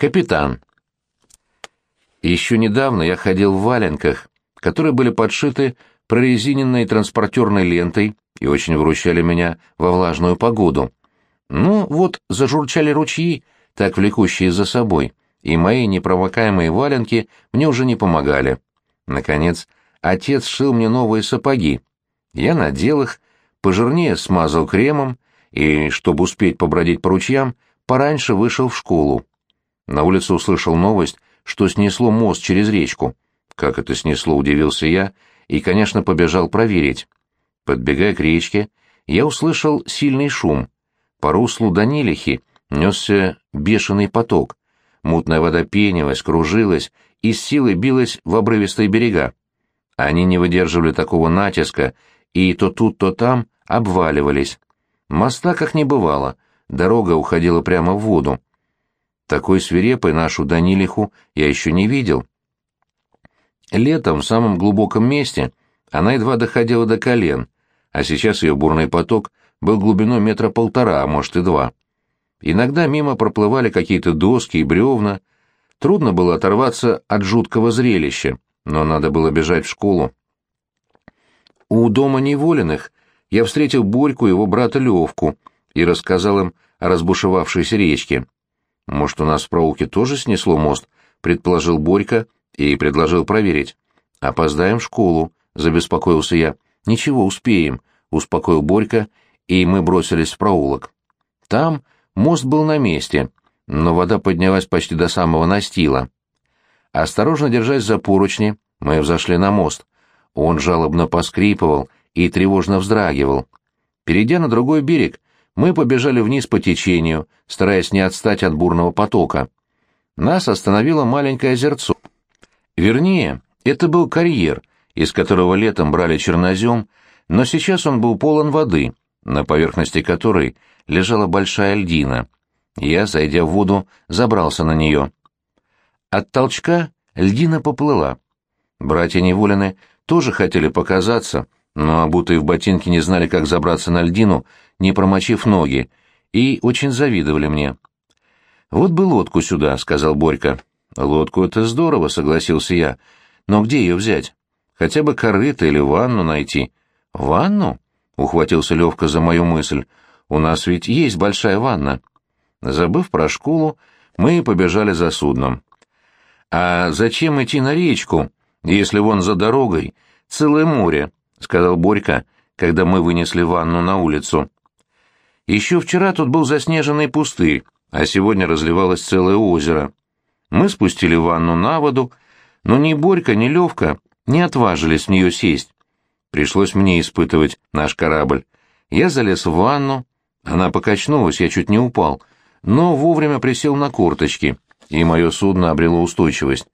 Капитан. Еще недавно я ходил в валенках, которые были подшиты прорезиненной транспортерной лентой и очень выручали меня во влажную погоду. Ну, вот зажурчали ручьи, так влекущие за собой, и мои непромокаемые валенки мне уже не помогали. Наконец, отец сшил мне новые сапоги. Я надел их, пожирнее смазал кремом и, чтобы успеть побродить по ручьям, пораньше вышел в школу. На улице услышал новость, что снесло мост через речку. Как это снесло, удивился я, и, конечно, побежал проверить. Подбегая к речке, я услышал сильный шум. По руслу Данилихи несся бешеный поток. Мутная вода пенилась, кружилась и с силой билась в обрывистые берега. Они не выдерживали такого натиска и то тут, то там обваливались. Моста как не бывало, дорога уходила прямо в воду. Такой свирепой нашу Данилиху я еще не видел. Летом в самом глубоком месте она едва доходила до колен, а сейчас ее бурный поток был глубиной метра полтора, а может и два. Иногда мимо проплывали какие-то доски и бревна. Трудно было оторваться от жуткого зрелища, но надо было бежать в школу. У дома неволенных я встретил Борьку и его брата Левку и рассказал им о разбушевавшейся речке. «Может, у нас в проулке тоже снесло мост?» — предположил Борька и предложил проверить. «Опоздаем в школу», — забеспокоился я. «Ничего, успеем», — успокоил Борька, и мы бросились в проулок. Там мост был на месте, но вода поднялась почти до самого настила. Осторожно держась за поручни, мы взошли на мост. Он жалобно поскрипывал и тревожно вздрагивал. Перейдя на другой берег, мы побежали вниз по течению, стараясь не отстать от бурного потока. Нас остановило маленькое озерцо. Вернее, это был карьер, из которого летом брали чернозем, но сейчас он был полон воды, на поверхности которой лежала большая льдина. Я, зайдя в воду, забрался на нее. От толчка льдина поплыла. Братья Неволины тоже хотели показаться, но обутые в ботинки не знали, как забраться на льдину, не промочив ноги, и очень завидовали мне. «Вот бы лодку сюда», — сказал Борька. «Лодку — это здорово», — согласился я. «Но где ее взять? Хотя бы корыто или ванну найти». «Ванну?» — ухватился Левка за мою мысль. «У нас ведь есть большая ванна». Забыв про школу, мы побежали за судном. «А зачем идти на речку, если вон за дорогой целое море?» — сказал Борька, когда мы вынесли ванну на улицу. Еще вчера тут был заснеженный пустырь, а сегодня разливалось целое озеро. Мы спустили ванну на воду, но ни Борька, ни Левка не отважились в нее сесть. Пришлось мне испытывать наш корабль. Я залез в ванну, она покачнулась, я чуть не упал, но вовремя присел на корточки, и мое судно обрело устойчивость.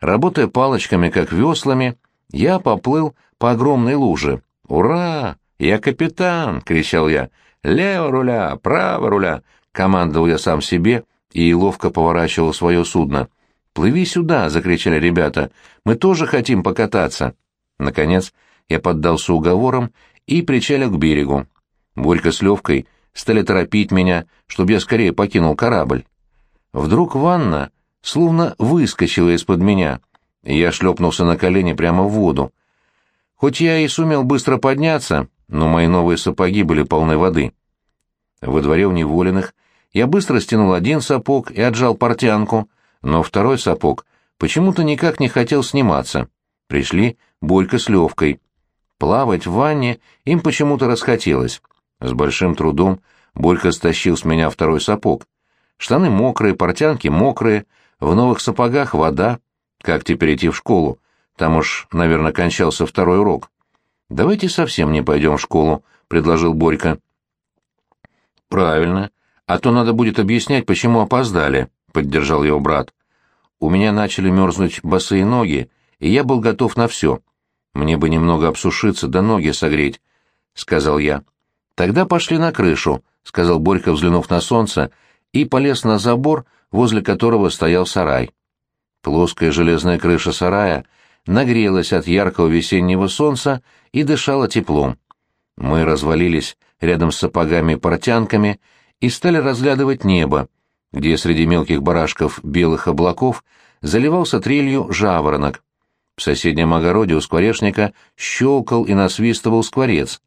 Работая палочками, как веслами, я поплыл по огромной луже. «Ура! Я капитан!» — кричал я. «Лево руля! Право руля!» — командовал я сам себе и ловко поворачивал свое судно. «Плыви сюда!» — закричали ребята. «Мы тоже хотим покататься!» Наконец я поддался уговорам и причалил к берегу. Борька с Левкой стали торопить меня, чтобы я скорее покинул корабль. Вдруг ванна словно выскочила из-под меня, и я шлепнулся на колени прямо в воду. Хоть я и сумел быстро подняться, но мои новые сапоги были полны воды. Во дворе у неволенных я быстро стянул один сапог и отжал портянку, но второй сапог почему-то никак не хотел сниматься. Пришли Борька с Левкой. Плавать в ванне им почему-то расхотелось. С большим трудом Борька стащил с меня второй сапог. Штаны мокрые, портянки мокрые, в новых сапогах вода. Как теперь идти в школу? Там уж, наверное, кончался второй урок. «Давайте совсем не пойдем в школу», — предложил Борька. «Правильно. А то надо будет объяснять, почему опоздали», — поддержал его брат. «У меня начали мерзнуть босые ноги, и я был готов на все. Мне бы немного обсушиться да ноги согреть», — сказал я. «Тогда пошли на крышу», — сказал Борька, взглянув на солнце, и полез на забор, возле которого стоял сарай. Плоская железная крыша сарая нагрелась от яркого весеннего солнца и дышала теплом. Мы развалились рядом с сапогами-портянками и стали разглядывать небо, где среди мелких барашков белых облаков заливался трелью жаворонок. В соседнем огороде у скворечника щелкал и насвистывал скворец.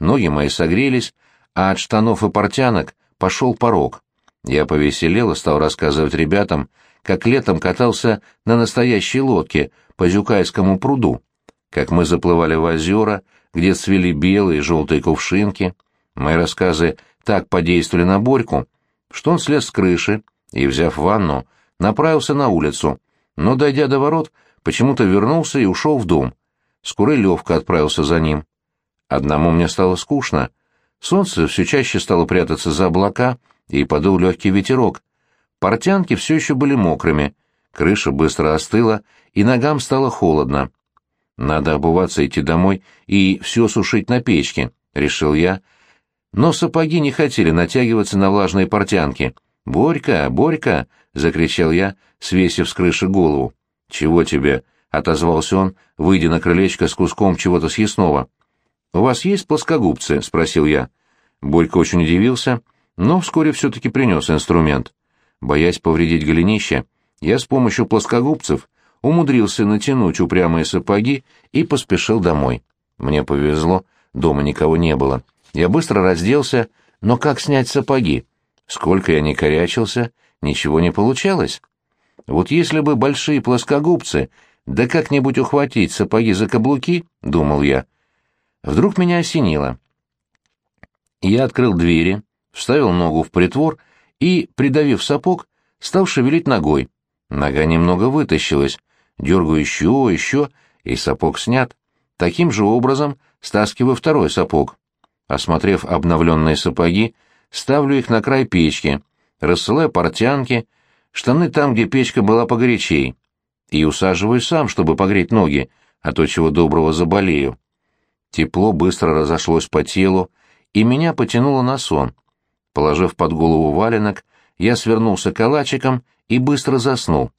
Ноги мои согрелись, а от штанов и портянок пошел порог. Я повеселел и стал рассказывать ребятам, как летом катался на настоящей лодке по Зюкайскому пруду, как мы заплывали в озера, где цвели белые и желтые кувшинки. Мои рассказы так подействовали на Борьку, что он слез с крыши и, взяв ванну, направился на улицу, но, дойдя до ворот, почему-то вернулся и ушел в дом. Скоро Левка отправился за ним. Одному мне стало скучно. Солнце все чаще стало прятаться за облака, и подул легкий ветерок. Портянки все еще были мокрыми, крыша быстро остыла, и ногам стало холодно. Надо обуваться, идти домой и все сушить на печке, — решил я. Но сапоги не хотели натягиваться на влажные портянки. «Борька, Борька!» — закричал я, свесив с крыши голову. «Чего тебе?» — отозвался он, выйдя на крылечко с куском чего-то съестного. «У вас есть плоскогубцы?» — спросил я. Борька очень удивился, но вскоре все-таки принес инструмент. Боясь повредить голенище, я с помощью плоскогубцев умудрился натянуть упрямые сапоги и поспешил домой. Мне повезло, дома никого не было. Я быстро разделся, но как снять сапоги? Сколько я ни корячился, ничего не получалось. Вот если бы большие плоскогубцы, да как-нибудь ухватить сапоги за каблуки, думал я. Вдруг меня осенило. Я открыл двери, вставил ногу в притвор и, придавив сапог, стал шевелить ногой. Нога немного вытащилась, дергаю еще, еще, и сапог снят. Таким же образом стаскиваю второй сапог. Осмотрев обновленные сапоги, ставлю их на край печки, рассылаю портянки, штаны там, где печка была погорячей, и усаживаюсь сам, чтобы погреть ноги, а то чего доброго заболею. Тепло быстро разошлось по телу, и меня потянуло на сон. Положив под голову валенок, я свернулся калачиком и быстро заснул.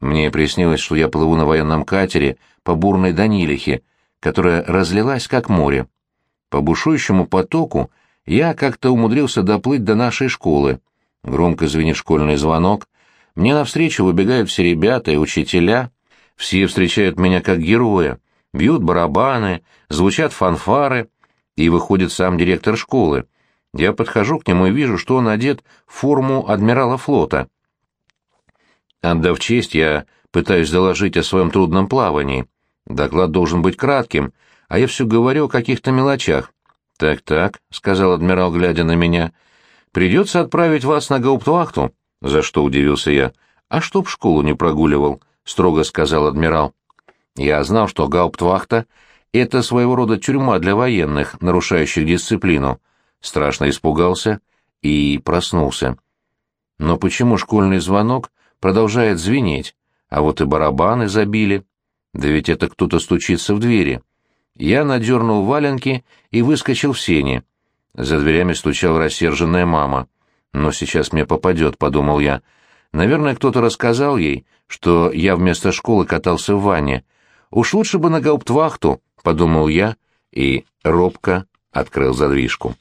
Мне приснилось, что я плыву на военном катере по бурной Данилихе, которая разлилась как море. По бушующему потоку я как-то умудрился доплыть до нашей школы. Громко звенит школьный звонок. Мне навстречу выбегают все ребята и учителя. Все встречают меня как героя. Бьют барабаны, звучат фанфары, и выходит сам директор школы. Я подхожу к нему и вижу, что он одет в форму адмирала флота. Отдав честь, я пытаюсь доложить о своем трудном плавании. Доклад должен быть кратким, а я все говорю о каких-то мелочах. «Так-так», — сказал адмирал, глядя на меня, — «придется отправить вас на гауптвахту». «За что?» — удивился я. «А чтоб школу не прогуливал», — строго сказал адмирал. Я знал, что гауптвахта — это своего рода тюрьма для военных, нарушающих дисциплину. Страшно испугался и проснулся. Но почему школьный звонок продолжает звенеть, а вот и барабаны забили? Да ведь это кто-то стучится в двери. Я надернул валенки и выскочил в сени. За дверями стучала рассерженная мама. «Но сейчас мне попадет», — подумал я. «Наверное, кто-то рассказал ей, что я вместо школы катался в ванне. Уж лучше бы на гауптвахту», — подумал я и робко открыл задвижку.